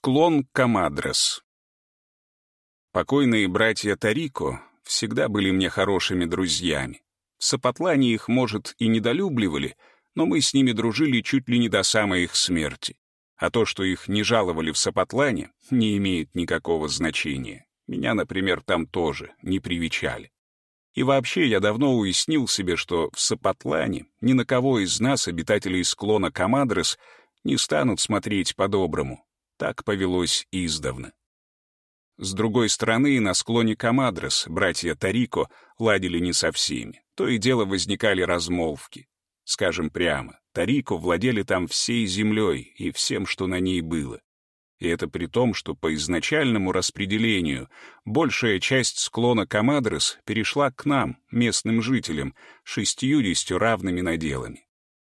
Склон Камадрес. Покойные братья Тарико всегда были мне хорошими друзьями. В Сапотлане их, может, и недолюбливали, но мы с ними дружили чуть ли не до самой их смерти. А то, что их не жаловали в Сапотлане, не имеет никакого значения. Меня, например, там тоже не привечали. И вообще я давно уяснил себе, что в Сапотлане ни на кого из нас, обитателей склона Камадрес, не станут смотреть по-доброму. Так повелось издавна. С другой стороны, на склоне Камадрес братья Тарико ладили не со всеми. То и дело возникали размолвки. Скажем прямо, Тарико владели там всей землей и всем, что на ней было. И это при том, что по изначальному распределению большая часть склона Камадрес перешла к нам, местным жителям, шестьюдесятью равными наделами.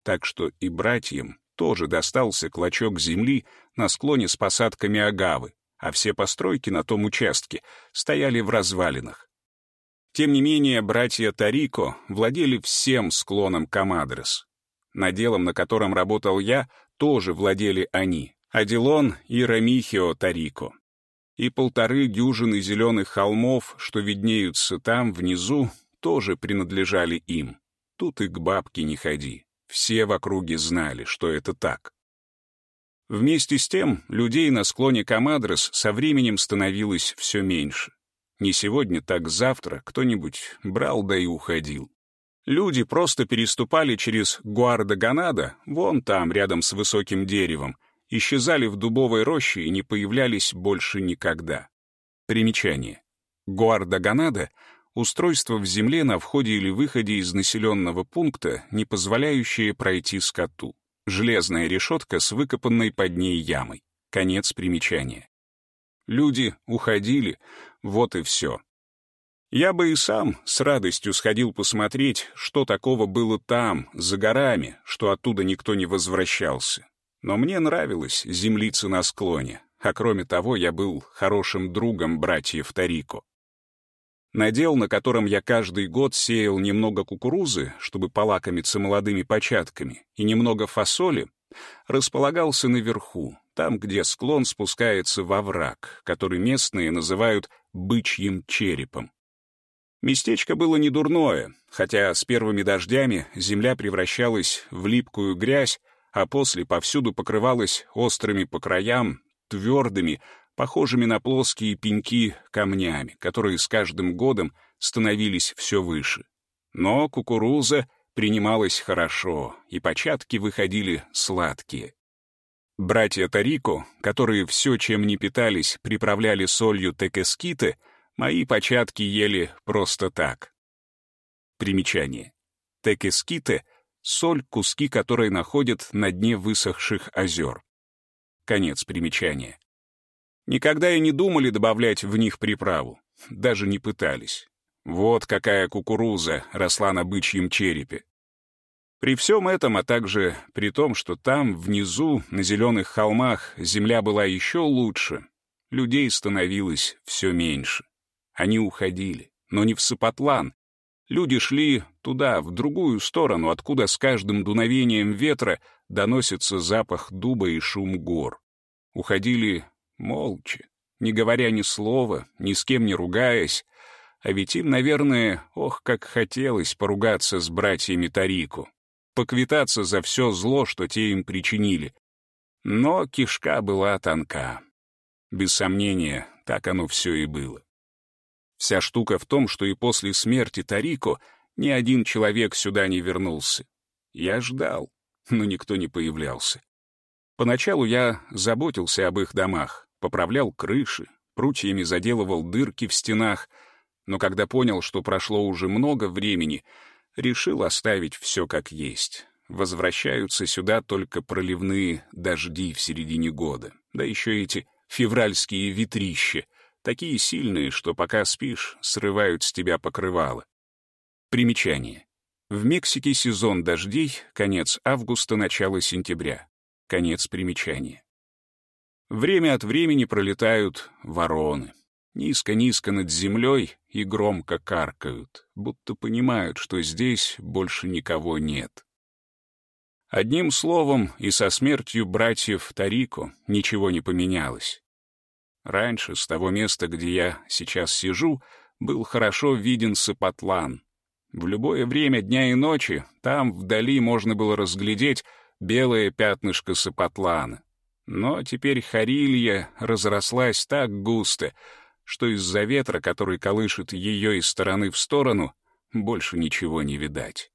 Так что и братьям тоже достался клочок земли на склоне с посадками агавы, а все постройки на том участке стояли в развалинах. Тем не менее, братья Тарико владели всем склоном Камадрес. Наделом, на котором работал я, тоже владели они, Аделон и Рамихио Тарико. И полторы дюжины зеленых холмов, что виднеются там, внизу, тоже принадлежали им. Тут и к бабке не ходи. Все в округе знали, что это так. Вместе с тем, людей на склоне Камадрес со временем становилось все меньше. Не сегодня, так завтра кто-нибудь брал да и уходил. Люди просто переступали через Гуарда-Ганада, вон там, рядом с высоким деревом, исчезали в дубовой роще и не появлялись больше никогда. Примечание. Гуарда-Ганада — устройство в земле на входе или выходе из населенного пункта, не позволяющее пройти скоту. Железная решетка с выкопанной под ней ямой. Конец примечания. Люди уходили, вот и все. Я бы и сам с радостью сходил посмотреть, что такого было там, за горами, что оттуда никто не возвращался. Но мне нравилось землица на склоне, а кроме того я был хорошим другом братьев Тарико. Надел, на котором я каждый год сеял немного кукурузы, чтобы полакомиться молодыми початками, и немного фасоли, располагался наверху, там, где склон спускается во враг, который местные называют «бычьим черепом». Местечко было не дурное, хотя с первыми дождями земля превращалась в липкую грязь, а после повсюду покрывалась острыми по краям, твердыми, похожими на плоские пеньки камнями, которые с каждым годом становились все выше. Но кукуруза принималась хорошо, и початки выходили сладкие. Братья Тарико, которые все, чем не питались, приправляли солью текескиты, мои початки ели просто так. Примечание. Текескиты — соль, куски которой находят на дне высохших озер. Конец примечания. Никогда и не думали добавлять в них приправу, даже не пытались. Вот какая кукуруза росла на бычьем черепе. При всем этом, а также при том, что там, внизу, на зеленых холмах, земля была еще лучше, людей становилось все меньше. Они уходили, но не в Сапотлан, Люди шли туда, в другую сторону, откуда с каждым дуновением ветра доносится запах дуба и шум гор. Уходили молча, не говоря ни слова, ни с кем не ругаясь, а ведь им, наверное, ох, как хотелось поругаться с братьями Тарику, поквитаться за все зло, что те им причинили. Но кишка была тонка. Без сомнения, так оно все и было. Вся штука в том, что и после смерти Тарико ни один человек сюда не вернулся. Я ждал, но никто не появлялся. Поначалу я заботился об их домах, поправлял крыши, прутьями заделывал дырки в стенах, но когда понял, что прошло уже много времени, решил оставить все как есть. Возвращаются сюда только проливные дожди в середине года, да еще эти февральские ветрища — такие сильные, что пока спишь, срывают с тебя покрывало. Примечание. В Мексике сезон дождей, конец августа, начало сентября. Конец примечания. Время от времени пролетают вороны. Низко-низко над землей и громко каркают, будто понимают, что здесь больше никого нет. Одним словом, и со смертью братьев Тарико ничего не поменялось. Раньше, с того места, где я сейчас сижу, был хорошо виден Сапатлан. В любое время дня и ночи там вдали можно было разглядеть белое пятнышко Сапатлана. Но теперь Харилья разрослась так густо, что из-за ветра, который колышет ее из стороны в сторону, больше ничего не видать.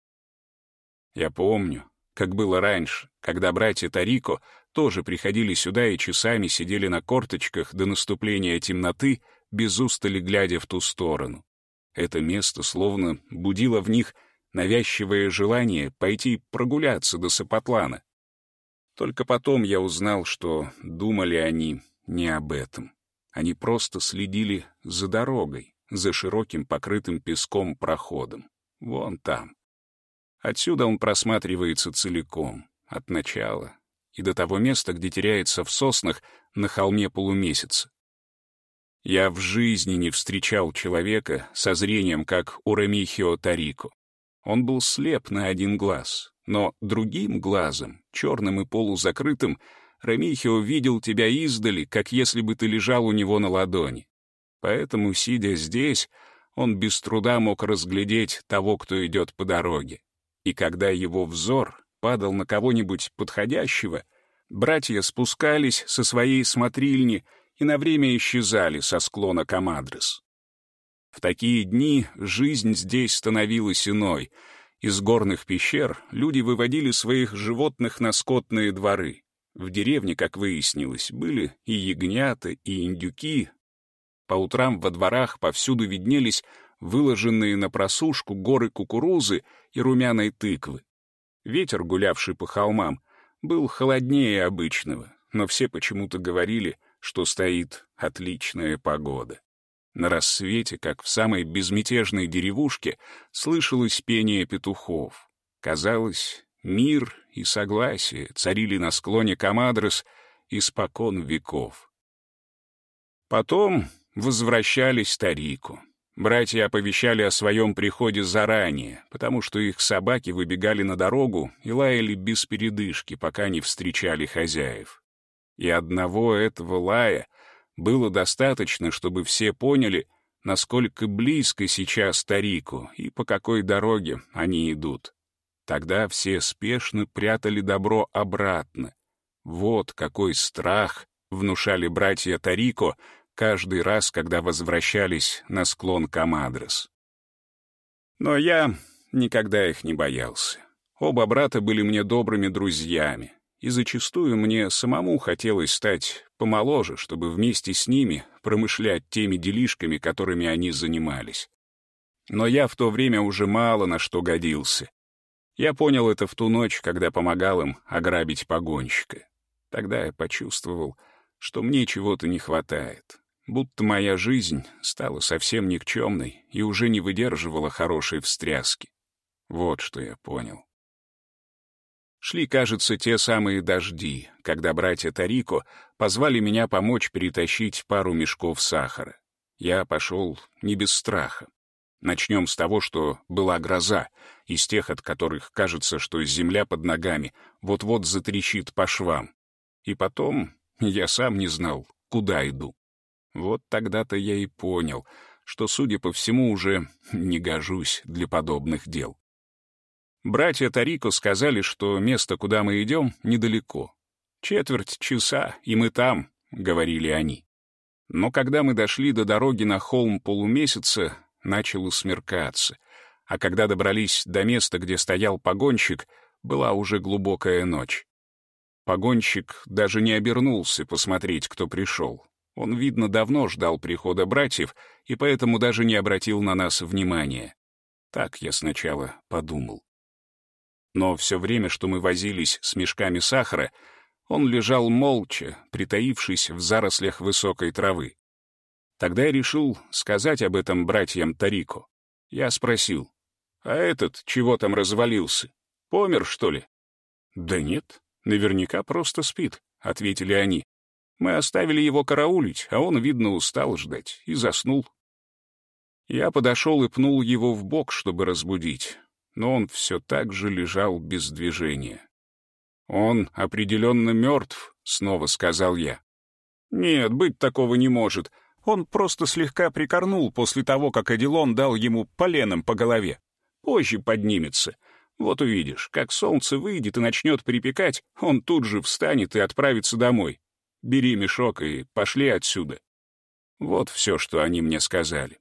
Я помню, как было раньше, когда братья Тарико тоже приходили сюда и часами сидели на корточках до наступления темноты, без устали глядя в ту сторону. Это место словно будило в них навязчивое желание пойти прогуляться до Сапотлана. Только потом я узнал, что думали они не об этом. Они просто следили за дорогой, за широким покрытым песком проходом. Вон там. Отсюда он просматривается целиком, от начала и до того места, где теряется в соснах на холме полумесяца. Я в жизни не встречал человека со зрением, как у Ремихио Тарико. Он был слеп на один глаз, но другим глазом, черным и полузакрытым, Ремихио видел тебя издали, как если бы ты лежал у него на ладони. Поэтому, сидя здесь, он без труда мог разглядеть того, кто идет по дороге. И когда его взор падал на кого-нибудь подходящего, братья спускались со своей смотрильни и на время исчезали со склона Камадрес. В такие дни жизнь здесь становилась иной. Из горных пещер люди выводили своих животных на скотные дворы. В деревне, как выяснилось, были и ягнята, и индюки. По утрам во дворах повсюду виднелись выложенные на просушку горы кукурузы и румяной тыквы. Ветер, гулявший по холмам, был холоднее обычного, но все почему-то говорили, что стоит отличная погода. На рассвете, как в самой безмятежной деревушке, слышалось пение петухов. Казалось, мир и согласие царили на склоне Камадрос испокон веков. Потом возвращались старику. Братья оповещали о своем приходе заранее, потому что их собаки выбегали на дорогу и лаяли без передышки, пока не встречали хозяев. И одного этого лая было достаточно, чтобы все поняли, насколько близко сейчас старику и по какой дороге они идут. Тогда все спешно прятали добро обратно. Вот какой страх внушали братья Тарико, каждый раз, когда возвращались на склон Камадрес. Но я никогда их не боялся. Оба брата были мне добрыми друзьями, и зачастую мне самому хотелось стать помоложе, чтобы вместе с ними промышлять теми делишками, которыми они занимались. Но я в то время уже мало на что годился. Я понял это в ту ночь, когда помогал им ограбить погонщика. Тогда я почувствовал, что мне чего-то не хватает, будто моя жизнь стала совсем никчемной и уже не выдерживала хорошей встряски. Вот что я понял. Шли, кажется, те самые дожди, когда братья Тарико позвали меня помочь перетащить пару мешков сахара. Я пошел не без страха. Начнем с того, что была гроза, из тех, от которых кажется, что земля под ногами вот-вот затрещит по швам. И потом я сам не знал, куда иду. Вот тогда-то я и понял, что, судя по всему, уже не гожусь для подобных дел. Братья Тарико сказали, что место, куда мы идем, недалеко. «Четверть часа, и мы там», — говорили они. Но когда мы дошли до дороги на холм полумесяца, начало смеркаться, а когда добрались до места, где стоял погонщик, была уже глубокая ночь. Погонщик даже не обернулся посмотреть, кто пришел. Он, видно, давно ждал прихода братьев и поэтому даже не обратил на нас внимания. Так я сначала подумал. Но все время, что мы возились с мешками сахара, он лежал молча, притаившись в зарослях высокой травы. Тогда я решил сказать об этом братьям Тарико. Я спросил, «А этот чего там развалился? Помер, что ли?» «Да нет, наверняка просто спит», — ответили они. Мы оставили его караулить, а он, видно, устал ждать и заснул. Я подошел и пнул его в бок, чтобы разбудить, но он все так же лежал без движения. «Он определенно мертв», — снова сказал я. «Нет, быть такого не может. Он просто слегка прикорнул после того, как Адилон дал ему поленом по голове. Позже поднимется. Вот увидишь, как солнце выйдет и начнет припекать, он тут же встанет и отправится домой. Бери мешок и пошли отсюда». Вот все, что они мне сказали.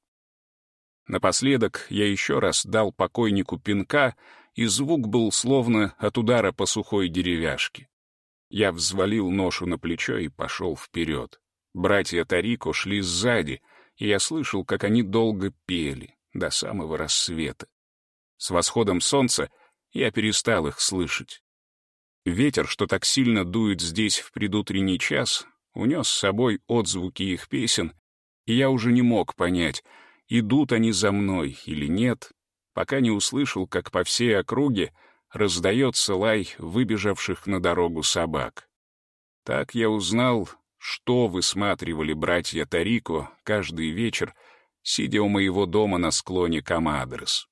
Напоследок я еще раз дал покойнику пинка, и звук был словно от удара по сухой деревяшке. Я взвалил ношу на плечо и пошел вперед. Братья Тарико шли сзади, и я слышал, как они долго пели, до самого рассвета. С восходом солнца я перестал их слышать. Ветер, что так сильно дует здесь в предутренний час, унес с собой отзвуки их песен, и я уже не мог понять, идут они за мной или нет, пока не услышал, как по всей округе раздается лай выбежавших на дорогу собак. Так я узнал, что высматривали братья Тарико каждый вечер, сидя у моего дома на склоне Камадрес.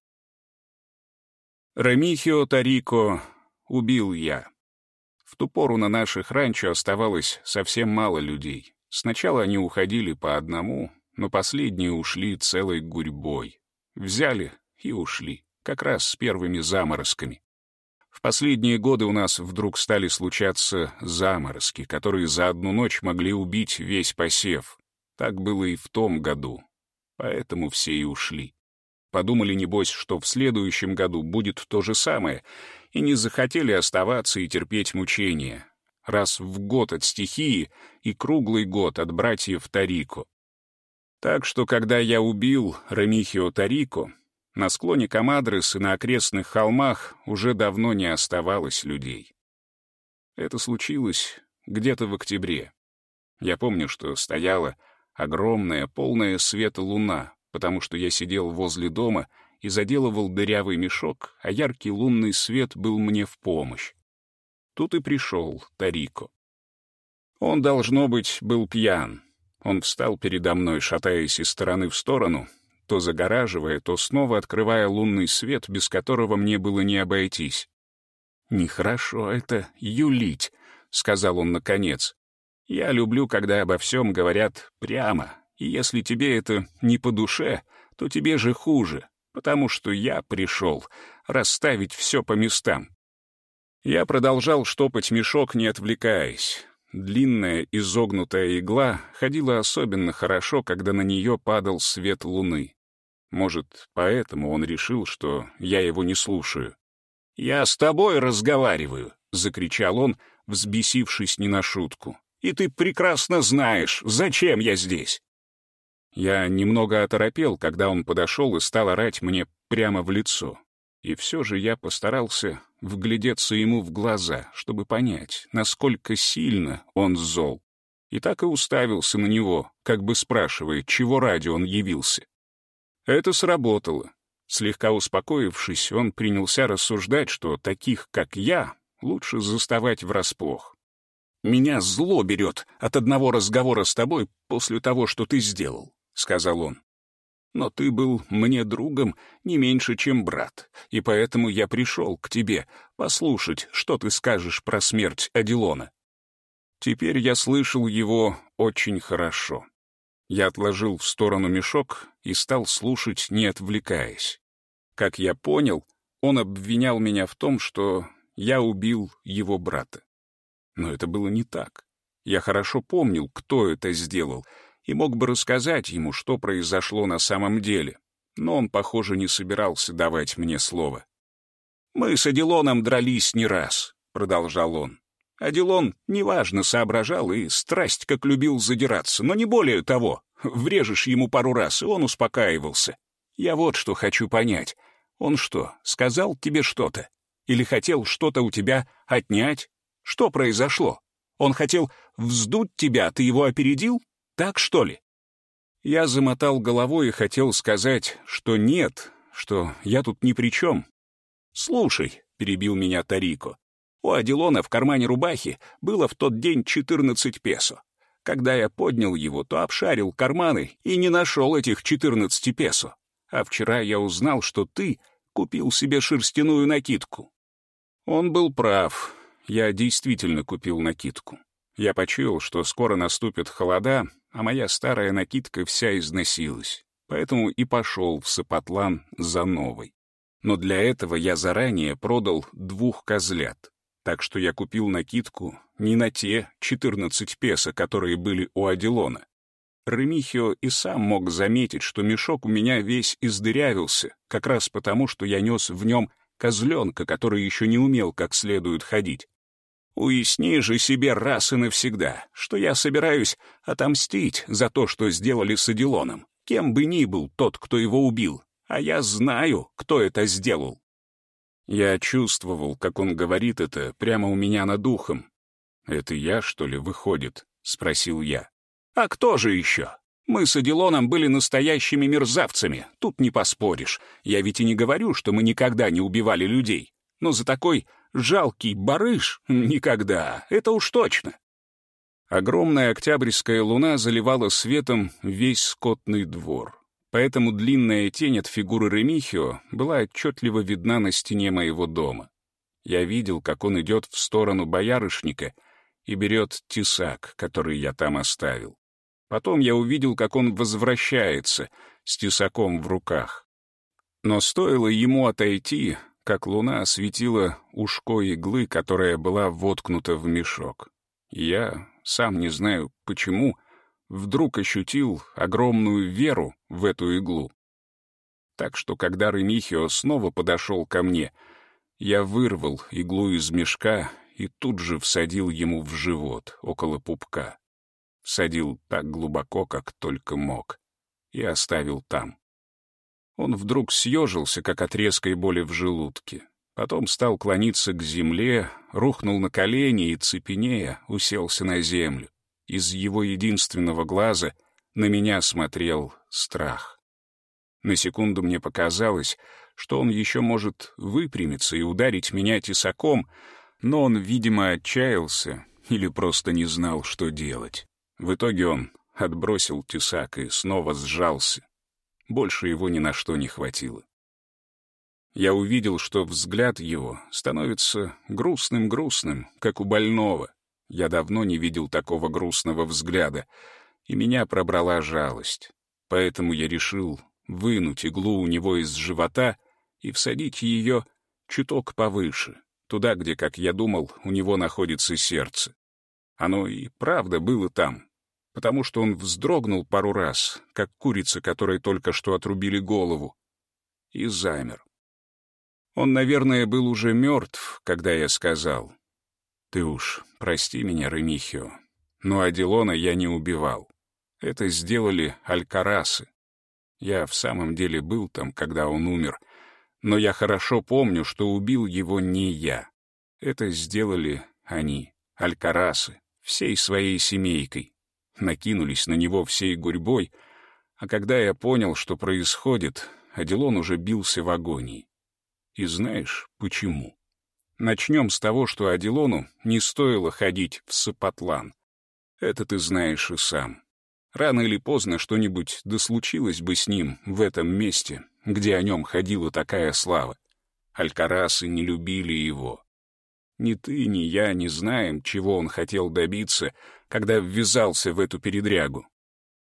Рамихио Тарико убил я. В ту пору на наших ранчо оставалось совсем мало людей. Сначала они уходили по одному, но последние ушли целой гурьбой. Взяли и ушли, как раз с первыми заморозками. В последние годы у нас вдруг стали случаться заморозки, которые за одну ночь могли убить весь посев. Так было и в том году. Поэтому все и ушли. Подумали, небось, что в следующем году будет то же самое, и не захотели оставаться и терпеть мучения. Раз в год от стихии и круглый год от братьев Тарико. Так что, когда я убил Рамихио Тарико, на склоне Камадрес и на окрестных холмах уже давно не оставалось людей. Это случилось где-то в октябре. Я помню, что стояла огромная, полная света луна, потому что я сидел возле дома и заделывал дырявый мешок, а яркий лунный свет был мне в помощь. Тут и пришел Тарико. Он, должно быть, был пьян. Он встал передо мной, шатаясь из стороны в сторону, то загораживая, то снова открывая лунный свет, без которого мне было не обойтись. «Нехорошо это юлить», — сказал он наконец. «Я люблю, когда обо всем говорят прямо, и если тебе это не по душе, то тебе же хуже, потому что я пришел расставить все по местам». Я продолжал штопать мешок, не отвлекаясь. Длинная изогнутая игла ходила особенно хорошо, когда на нее падал свет луны. Может, поэтому он решил, что я его не слушаю. «Я с тобой разговариваю», — закричал он, взбесившись не на шутку. «И ты прекрасно знаешь, зачем я здесь». Я немного оторопел, когда он подошел и стал орать мне прямо в лицо. И все же я постарался вглядеться ему в глаза, чтобы понять, насколько сильно он зол. И так и уставился на него, как бы спрашивая, чего ради он явился. Это сработало. Слегка успокоившись, он принялся рассуждать, что таких, как я, лучше заставать врасплох. «Меня зло берет от одного разговора с тобой после того, что ты сделал», — сказал он. «Но ты был мне другом не меньше, чем брат, и поэтому я пришел к тебе послушать, что ты скажешь про смерть Адилона». Теперь я слышал его очень хорошо. Я отложил в сторону мешок и стал слушать, не отвлекаясь. Как я понял, он обвинял меня в том, что я убил его брата. Но это было не так. Я хорошо помнил, кто это сделал, и мог бы рассказать ему, что произошло на самом деле. Но он, похоже, не собирался давать мне слово. «Мы с Адилоном дрались не раз», — продолжал он. Адилон неважно соображал и страсть как любил задираться, но не более того. Врежешь ему пару раз, и он успокаивался. Я вот что хочу понять. Он что, сказал тебе что-то? Или хотел что-то у тебя отнять? Что произошло? Он хотел вздуть тебя, ты его опередил? Так что ли? Я замотал головой и хотел сказать, что нет, что я тут ни при чем. «Слушай», — перебил меня Тарико, у Адилона в кармане рубахи было в тот день 14 песо. Когда я поднял его, то обшарил карманы и не нашел этих 14 песо. А вчера я узнал, что ты купил себе шерстяную накидку. Он был прав. я действительно купил накидку. Я почуял, что скоро наступит холода, а моя старая накидка вся износилась, поэтому и пошел в Сапотлан за новой. Но для этого я заранее продал двух козлят, так что я купил накидку не на те 14 песо, которые были у Аделона. Ремихио и сам мог заметить, что мешок у меня весь издырявился, как раз потому, что я нес в нем козленка, который еще не умел как следует ходить. Уясни же себе раз и навсегда, что я собираюсь отомстить за то, что сделали с Аделоном, кем бы ни был тот, кто его убил, а я знаю, кто это сделал. Я чувствовал, как он говорит это прямо у меня над ухом. «Это я, что ли, выходит?» — спросил я. «А кто же еще? Мы с Аделоном были настоящими мерзавцами, тут не поспоришь. Я ведь и не говорю, что мы никогда не убивали людей. Но за такой жалкий барыш никогда, это уж точно. Огромная октябрьская луна заливала светом весь скотный двор. Поэтому длинная тень от фигуры Ремихио была отчетливо видна на стене моего дома. Я видел, как он идет в сторону боярышника и берет тесак, который я там оставил. Потом я увидел, как он возвращается с тесаком в руках. Но стоило ему отойти, как луна осветила ушко иглы, которая была воткнута в мешок. Я, сам не знаю почему, вдруг ощутил огромную веру в эту иглу. Так что, когда Ремихио снова подошел ко мне, я вырвал иглу из мешка и тут же всадил ему в живот, около пупка. Всадил так глубоко, как только мог, и оставил там. Он вдруг съежился, как от резкой боли в желудке. Потом стал клониться к земле, рухнул на колени и, цепенея, уселся на землю. Из его единственного глаза на меня смотрел страх. На секунду мне показалось, что он еще может выпрямиться и ударить меня тесаком, но он, видимо, отчаялся или просто не знал, что делать. В итоге он отбросил тесак и снова сжался. Больше его ни на что не хватило. Я увидел, что взгляд его становится грустным-грустным, как у больного. Я давно не видел такого грустного взгляда, и меня пробрала жалость. Поэтому я решил вынуть иглу у него из живота и всадить ее чуток повыше, туда, где, как я думал, у него находится сердце. Оно и правда было там, потому что он вздрогнул пару раз, как курица, которой только что отрубили голову, и замер. Он, наверное, был уже мертв, когда я сказал, «Ты уж прости меня, Ремихио, но Аделона я не убивал. Это сделали алькарасы. Я в самом деле был там, когда он умер, но я хорошо помню, что убил его не я. Это сделали они, алькарасы, всей своей семейкой накинулись на него всей гурьбой, а когда я понял, что происходит, Аделон уже бился в агонии. И знаешь, почему? Начнем с того, что Аделону не стоило ходить в Сапотлан. Это ты знаешь и сам. Рано или поздно что-нибудь да случилось бы с ним в этом месте, где о нем ходила такая слава. Алькарасы не любили его. Ни ты, ни я не знаем, чего он хотел добиться, когда ввязался в эту передрягу.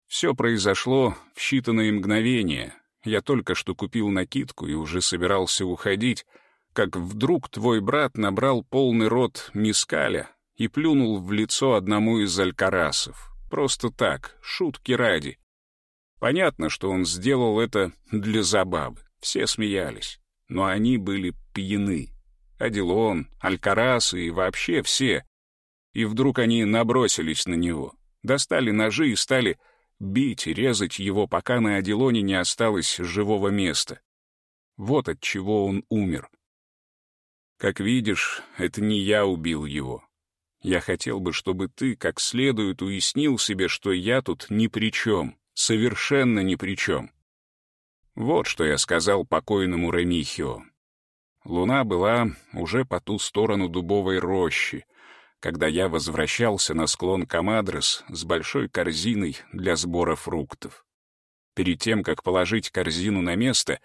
Все произошло в считанные мгновения. Я только что купил накидку и уже собирался уходить, как вдруг твой брат набрал полный рот мискаля и плюнул в лицо одному из алькарасов. Просто так, шутки ради. Понятно, что он сделал это для забавы. Все смеялись. Но они были пьяны. Аделон, Алькарасы и вообще все и вдруг они набросились на него, достали ножи и стали бить и резать его, пока на Аделоне не осталось живого места. Вот от чего он умер. Как видишь, это не я убил его. Я хотел бы, чтобы ты как следует уяснил себе, что я тут ни при чем, совершенно ни при чем. Вот что я сказал покойному Ремихио. Луна была уже по ту сторону дубовой рощи, когда я возвращался на склон Камадрес с большой корзиной для сбора фруктов. Перед тем, как положить корзину на место,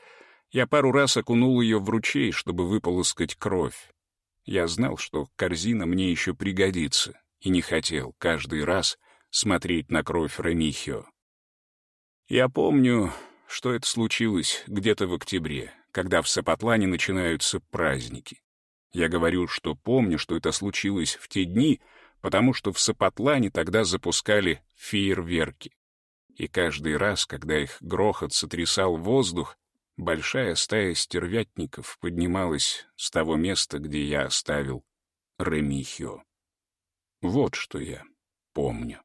я пару раз окунул ее в ручей, чтобы выполоскать кровь. Я знал, что корзина мне еще пригодится, и не хотел каждый раз смотреть на кровь Ремихио. Я помню, что это случилось где-то в октябре, когда в Сапотлане начинаются праздники. Я говорю, что помню, что это случилось в те дни, потому что в Сапотлане тогда запускали фейерверки. И каждый раз, когда их грохот сотрясал воздух, большая стая стервятников поднималась с того места, где я оставил Ремихио. Вот что я помню.